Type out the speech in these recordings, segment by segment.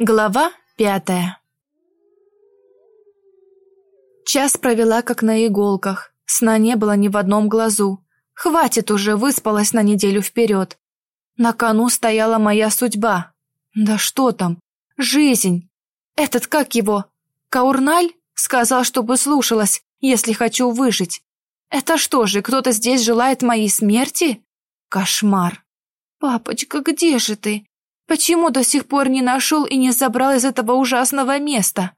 Глава пятая Час провела как на иголках. Сна не было ни в одном глазу. Хватит уже, выспалась на неделю вперед. На кону стояла моя судьба. Да что там? Жизнь. Этот, как его? Каурналь? Сказал, чтобы слушалась, если хочу выжить. Это что же, кто-то здесь желает моей смерти? Кошмар. Папочка, где же ты? Почему до сих пор не нашел и не забрал из этого ужасного места?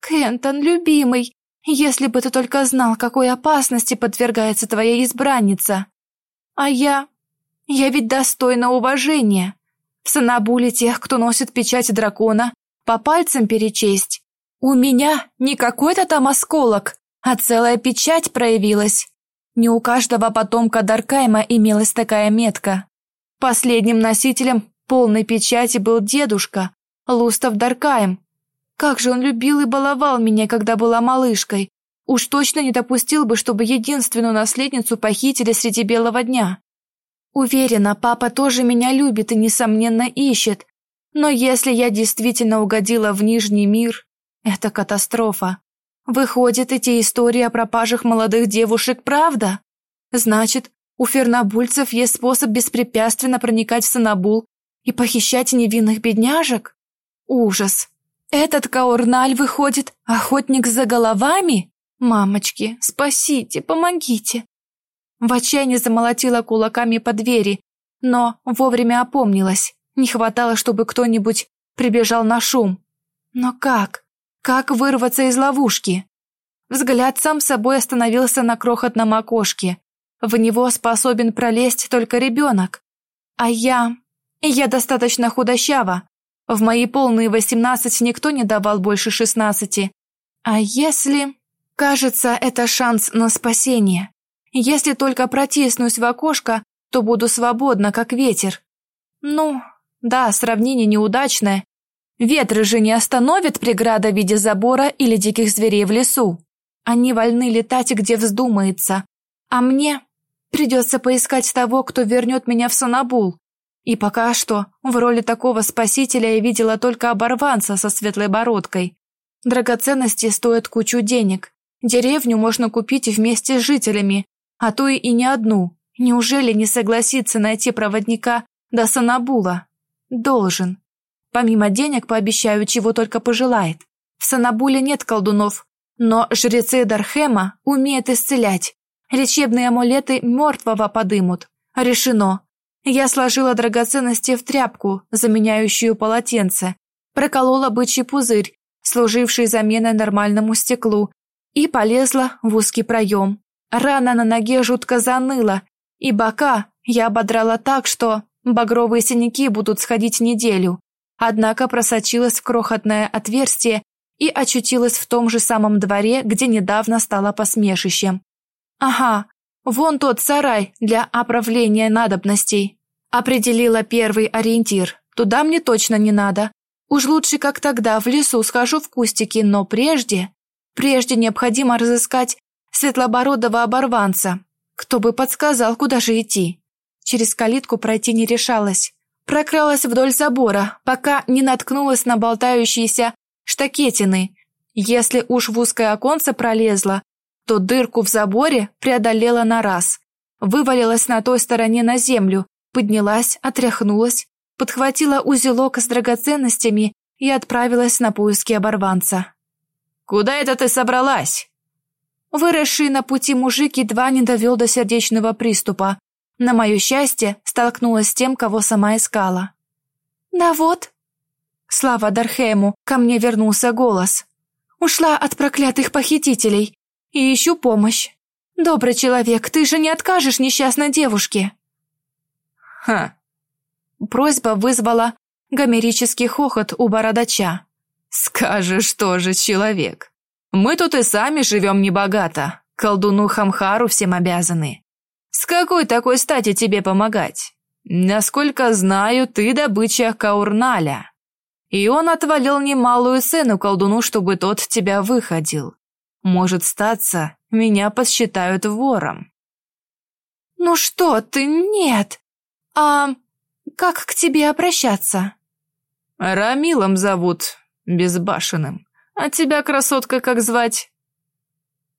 Кентон, любимый, если бы ты только знал, какой опасности подвергается твоя избранница. А я... Я ведь достойна уважения. В Санабуле тех, кто носит печать дракона, по пальцам перечесть. У меня не какой-то там осколок, а целая печать проявилась. Не у каждого потомка Даркайма имелась такая метка. Последним носителем полной печати был дедушка, Лустав Даркаем. Как же он любил и баловал меня, когда была малышкой. Уж точно не допустил бы, чтобы единственную наследницу похитили среди белого дня. Уверена, папа тоже меня любит и, несомненно, ищет. Но если я действительно угодила в Нижний мир, это катастрофа. Выходит, эти истории о пропажах молодых девушек правда? Значит, у фернабульцев есть способ беспрепятственно проникать в Санабул и похищать невинных бедняжек? Ужас. Этот Каурналь выходит охотник за головами? Мамочки, спасите, помогите. В отчаянии замолотила кулаками по двери, но вовремя опомнилась. Не хватало, чтобы кто-нибудь прибежал на шум. Но как? Как вырваться из ловушки? Взгляд сам собой остановился на крохотном окошке. В него способен пролезть только ребенок. А я... Я достаточно худощава. В мои полные восемнадцать никто не давал больше шестнадцати. А если... Кажется, это шанс на спасение. Если только протиснусь в окошко, то буду свободна, как ветер. Ну, да, сравнение неудачное, Ветры же не остановят преграда в виде забора или диких зверей в лесу. Они вольны летать где вздумается. А мне придется поискать того, кто вернет меня в Санабул. И пока что в роли такого спасителя я видела только оборванца со светлой бородкой. Драгоценности стоят кучу денег. Деревню можно купить вместе с жителями, а то и не одну. Неужели не согласится найти проводника до Санабула? Должен. Помимо денег пообещаю, чего только пожелает. В Санабуле нет колдунов, но жрецы Дархема умеют исцелять. Лечебные амулеты мертвого подымут. Решено. Я сложила драгоценности в тряпку, заменяющую полотенце, проколола бычий пузырь, служивший заменой нормальному стеклу, и полезла в узкий проем. Рана на ноге жутко заныла, и бока я ободрала так, что багровые синяки будут сходить неделю однако просочилась в крохотное отверстие и очутилась в том же самом дворе, где недавно стала посмешищем. Ага, вон тот сарай для оправления надобностей. Определила первый ориентир. Туда мне точно не надо. Уж лучше, как тогда, в лесу схожу в кустики, но прежде... Прежде необходимо разыскать светлобородого оборванца. Кто бы подсказал, куда же идти. Через калитку пройти не решалась. Прокралась вдоль забора, пока не наткнулась на болтающиеся штакетины. Если уж в узкое оконце пролезла, то дырку в заборе преодолела на раз. Вывалилась на той стороне на землю, поднялась, отряхнулась, подхватила узелок с драгоценностями и отправилась на поиски оборванца. «Куда это ты собралась?» Выросший на пути мужик едва не довел до сердечного приступа, на мое счастье, столкнулась с тем, кого сама искала. «Да вот». Слава Дархему, ко мне вернулся голос. «Ушла от проклятых похитителей и ищу помощь. Добрый человек, ты же не откажешь несчастной девушке». «Ха». Просьба вызвала гомерический хохот у бородача. «Скажешь тоже, человек. Мы тут и сами живем небогато, колдуну Хамхару всем обязаны. С какой такой стати тебе помогать? Насколько знаю, ты добыча Каурналя. И он отвалил немалую цену колдуну, чтобы тот тебя выходил. Может статься, меня посчитают вором. Ну что ты, нет. А как к тебе обращаться? Рамилом зовут, безбашенным. А тебя, красотка, как звать?»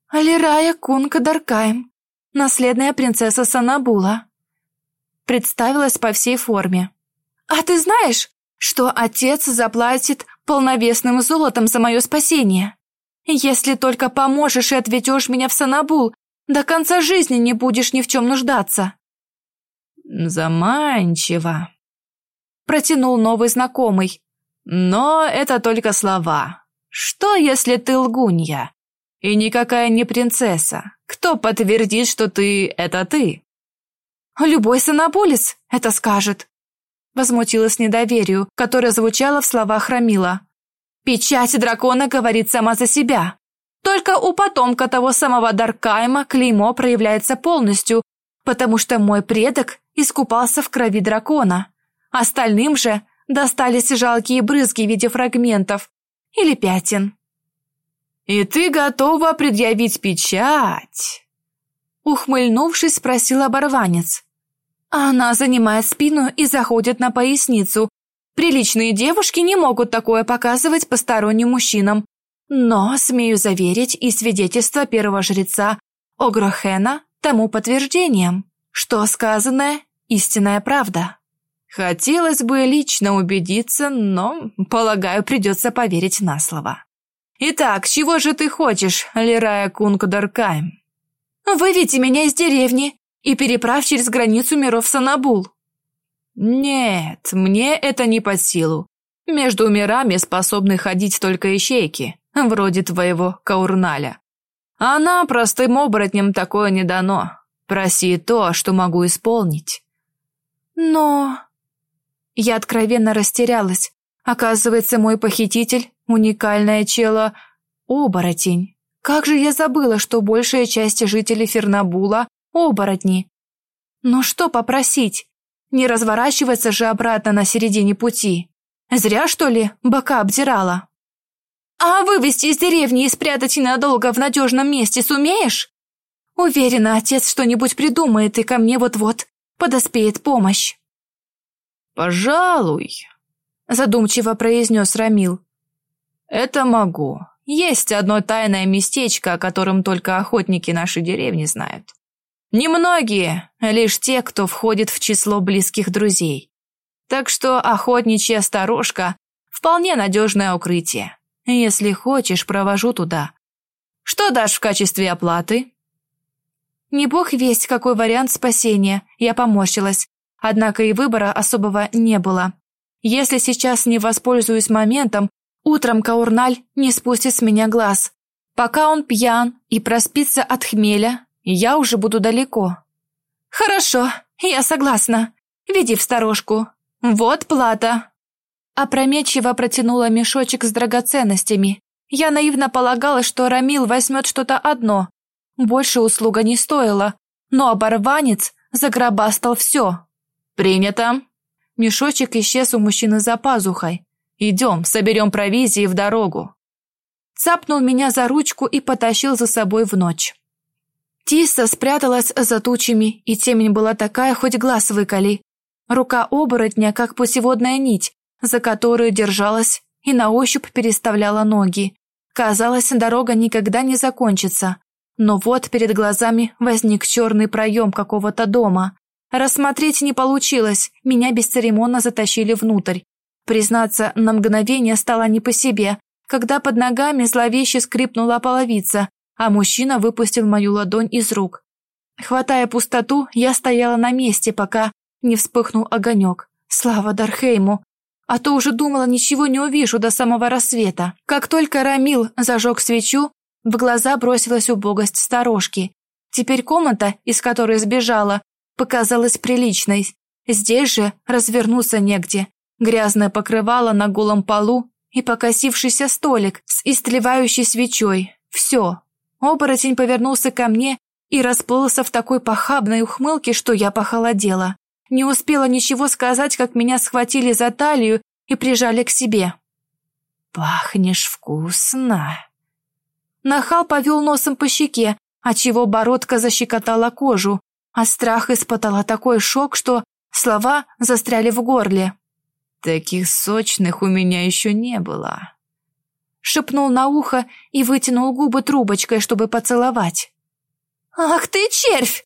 «Алирая Кунка Даркаем, наследная принцесса Санабула». Представилась по всей форме. «А ты знаешь, что отец заплатит полновесным золотом за мое спасение? Если только поможешь и отведешь меня в Санабул, до конца жизни не будешь ни в чем нуждаться». «Заманчиво», — протянул новый знакомый. «Но это только слова. Что, если ты лгунья? И никакая не принцесса. Кто подтвердит, что ты — это ты?» «Любой санаболис это скажет», — возмутилась недоверию, которое звучало в словах Рамила. «Печать дракона говорит сама за себя. Только у потомка того самого Даркайма клеймо проявляется полностью, потому что мой предок искупался в крови дракона. Остальным же достались жалкие брызги в виде фрагментов или пятен. «И ты готова предъявить печать?» Ухмыльнувшись, спросил оборванец. Она занимает спину и заходит на поясницу. Приличные девушки не могут такое показывать посторонним мужчинам. Но, смею заверить, и свидетельство первого жреца Огрохена тому подтверждением, что сказанное – истинная правда. Хотелось бы лично убедиться, но, полагаю, придется поверить на слово. Итак, чего же ты хочешь, Лирая Кункударкайм? Выведите меня из деревни и переправь через границу миров Санабул. Нет, мне это не под силу. Между мирами способны ходить только ищейки, вроде твоего Каурналя. Она простым оборотням такое не дано. Проси то, что могу исполнить. Но... Я откровенно растерялась. Оказывается, мой похититель — уникальное чело — оборотень. Как же я забыла, что большая часть жителей Фернабула — оборотни. Ну что попросить? Не разворачиваться же обратно на середине пути. Зря, что ли, бока обдирала? А вывести из деревни и спрятать надолго в надежном месте сумеешь? Уверена, отец что-нибудь придумает, и ко мне вот-вот подоспеет помощь. «Пожалуй», — задумчиво произнес Рамил. «Это могу. Есть одно тайное местечко, о котором только охотники нашей деревни знают. Немногие, лишь те, кто входит в число близких друзей. Так что охотничья сторожка — вполне надежное укрытие. Если хочешь, провожу туда. Что дашь в качестве оплаты?» Не бог весть, какой вариант спасения, я поморщилась. Однако и выбора особого не было. Если сейчас не воспользуюсь моментом, утром Каурналь не спустит с меня глаз. Пока он пьян и проспится от хмеля, я уже буду далеко. Хорошо, я согласна. Веди в сторожку. Вот плата. Опрометчиво протянула мешочек с драгоценностями. Я наивно полагала, что Рамил возьмет что-то одно. Больше услуга не стоила, но оборванец загробастал все. «Принято». Мешочек исчез у мужчины за пазухой. «Идем, соберем провизии в дорогу». Цапнул меня за ручку и потащил за собой в ночь. Тиса спряталась за тучами, и темень была такая, хоть глаз выколи. Рука оборотня, как путеводная нить, за которую держалась и на ощупь переставляла ноги. Казалось, дорога никогда не закончится. Но вот перед глазами возник черный проем какого-то дома. Рассмотреть не получилось, меня бесцеремонно затащили внутрь. Признаться, на мгновение стало не по себе, когда под ногами зловеще скрипнула половица, а мужчина выпустил мою ладонь из рук. Хватая пустоту, я стояла на месте, пока не вспыхнул огонек. Слава Дархейму! А то уже думала, ничего не увижу до самого рассвета. Как только Рамил зажег свечу, в глаза бросилась убогость сторожки. Теперь комната, из которой сбежала, показалась приличной. Здесь же развернуться негде. Грязное покрывало на голом полу и покосившийся столик с истлевающей свечой. Все. Оборотень повернулся ко мне и расплылся в такой похабной ухмылке, что я похолодела. Не успела ничего сказать, как меня схватили за талию и прижали к себе. «Пахнешь вкусно!» Нахал повел носом по щеке, отчего бородка защекотала кожу, а страх испытала такой шок, что слова застряли в горле. Таких сочных у меня еще не было. Шепнул на ухо и вытянул губы трубочкой, чтобы поцеловать. «Ах ты, червь!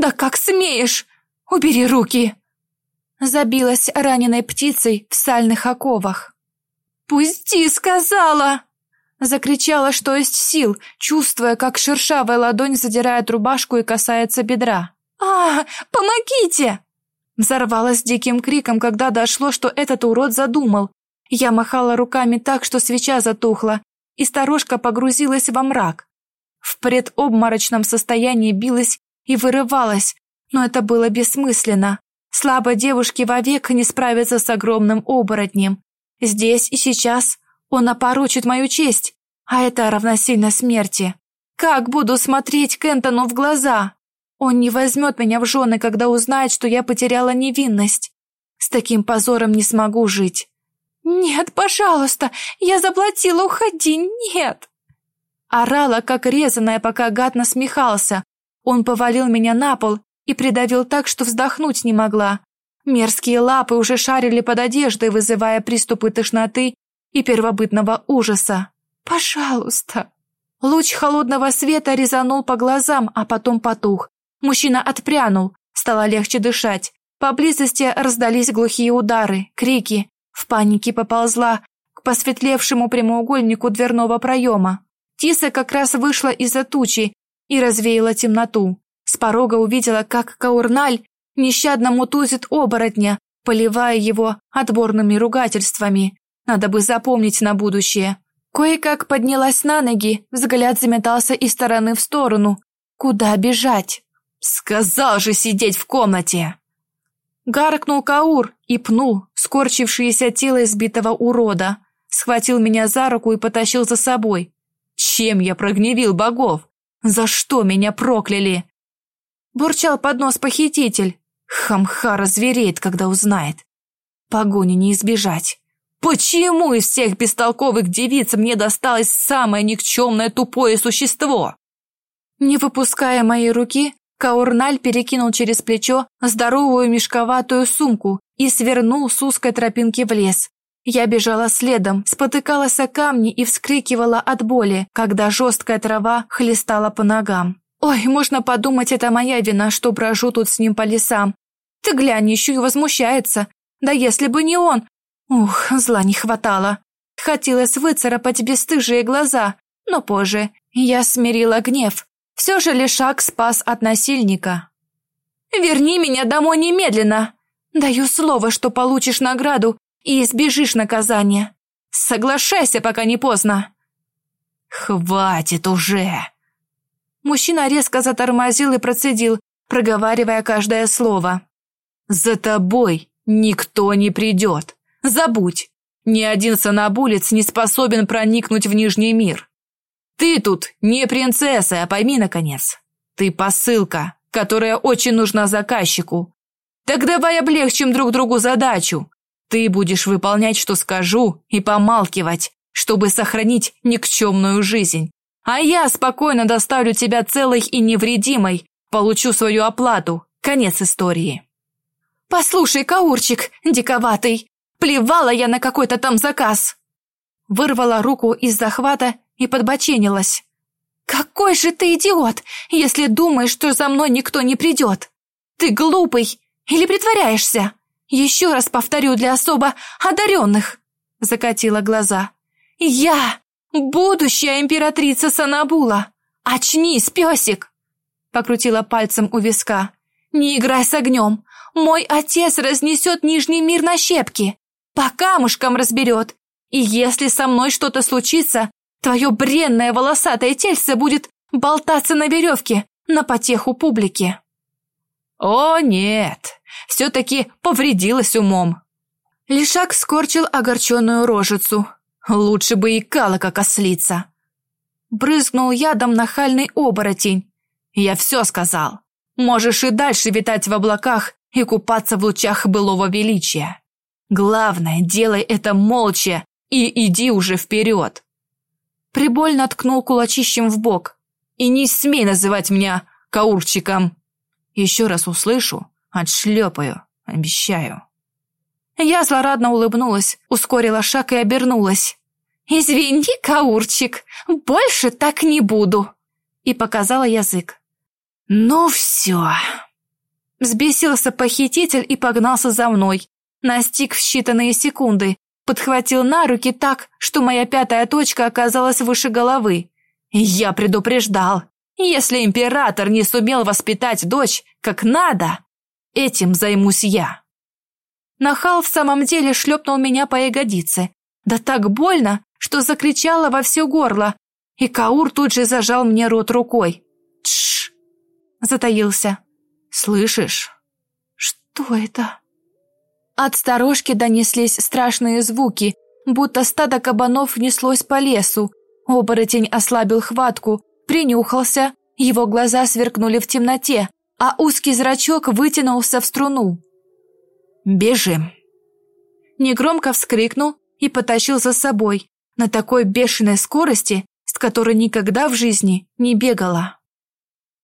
Да как смеешь! Убери руки!» Забилась раненой птицей в сальных оковах. «Пусти!» — сказала! Закричала, что есть сил, чувствуя, как шершавая ладонь задирает рубашку и касается бедра. «А, помогите!» Взорвалась диким криком, когда дошло, что этот урод задумал. Я махала руками так, что свеча затухла, и сторожка погрузилась во мрак. В предобморочном состоянии билась и вырывалась, но это было бессмысленно. Слабой девушке вовек не справиться с огромным оборотнем. Здесь и сейчас он опорочит мою честь, а это равносильно смерти. Как буду смотреть Кентону в глаза? Он не возьмет меня в жены, когда узнает, что я потеряла невинность. С таким позором не смогу жить. Нет, пожалуйста, я заплатила, уходи, нет. Орала, как резаная, пока гад насмехался. Он повалил меня на пол и придавил так, что вздохнуть не могла. Мерзкие лапы уже шарили под одеждой, вызывая приступы тошноты и первобытного ужаса. Пожалуйста. Луч холодного света резанул по глазам, а потом потух. Мужчина отпрянул, стало легче дышать. Поблизости раздались глухие удары, крики. В панике поползла к посветлевшему прямоугольнику дверного проема. Тиса как раз вышла из-за тучи и развеяла темноту. С порога увидела, как Каурналь нещадно мутузит оборотня, поливая его отборными ругательствами. Надо бы запомнить на будущее. Кое-как поднялась на ноги, взгляд заметался из стороны в сторону. Куда бежать? «Сказал же сидеть в комнате!» Гаркнул Каур и пнул скорчившееся тело избитого урода, схватил меня за руку и потащил за собой. Чем я прогневил богов? За что меня прокляли? Бурчал под нос похититель. Хамха развереет, когда узнает. Погони не избежать. Почему из всех бестолковых девиц мне досталось самое никчемное тупое существо? Не выпуская моей руки, Каурналь перекинул через плечо здоровую мешковатую сумку и свернул с узкой тропинки в лес. Я бежала следом, спотыкалась о камни и вскрикивала от боли, когда жесткая трава хлестала по ногам. Ой, можно подумать, это моя вина, что брожу тут с ним по лесам. Ты глянь, еще и возмущается. Да если бы не он. Ух, зла не хватало. Хотелось выцарапать бесстыжие глаза, но позже я смирила гнев. Все же Лешак спас от насильника. «Верни меня домой немедленно! Даю слово, что получишь награду и избежишь наказания. Соглашайся, пока не поздно!» «Хватит уже!» Мужчина резко затормозил и процедил, проговаривая каждое слово. «За тобой никто не придет. Забудь, ни один санабулец не способен проникнуть в Нижний мир. Ты тут не принцесса, а пойми, наконец. Ты посылка, которая очень нужна заказчику. Так давай облегчим друг другу задачу. Ты будешь выполнять, что скажу, и помалкивать, чтобы сохранить никчемную жизнь. А я спокойно доставлю тебя целой и невредимой, получу свою оплату. Конец истории. Послушай, Каурчик, диковатый, плевала я на какой-то там заказ. Вырвала руку из захвата и подбоченилась. «Какой же ты идиот, если думаешь, что за мной никто не придет! Ты глупый или притворяешься? Еще раз повторю для особо одаренных!» Закатила глаза. «Я будущая императрица Санабула! Очнись, песик!» Покрутила пальцем у виска. «Не играй с огнем! Мой отец разнесет Нижний мир на щепки! По камушкам разберет! И если со мной что-то случится, Твое бренное волосатое тельце будет болтаться на веревке на потеху публики. О, нет, все-таки повредилась умом. Лишак скорчил огорченную рожицу. Лучше бы и кала, как ослица. Брызгнул ядом нахальный оборотень. Я все сказал. Можешь и дальше витать в облаках и купаться в лучах былого величия. Главное, делай это молча и иди уже вперед. Прибольно ткнул кулачищем в бок. «И не смей называть меня каурчиком!» «Еще раз услышу, отшлепаю, обещаю». Я злорадно улыбнулась, ускорила шаг и обернулась. «Извини, Каурчик, больше так не буду!» И показала язык. «Ну все!» Взбесился похититель и погнался за мной. Настиг в считанные секунды. Подхватил на руки так, что моя пятая точка оказалась выше головы. Я предупреждал. Если император не сумел воспитать дочь как надо, этим займусь я. Нахал в самом деле шлепнул меня по ягодице. Да так больно, что закричала во все горло. И Каур тут же зажал мне рот рукой. Тш! Затаился. «Слышишь?» «Что это?» От сторожки донеслись страшные звуки, будто стадо кабанов неслось по лесу. Оборотень ослабил хватку, принюхался, его глаза сверкнули в темноте, а узкий зрачок вытянулся в струну. «Бежим!» Негромко вскрикнул и потащил за собой на такой бешеной скорости, с которой никогда в жизни не бегала.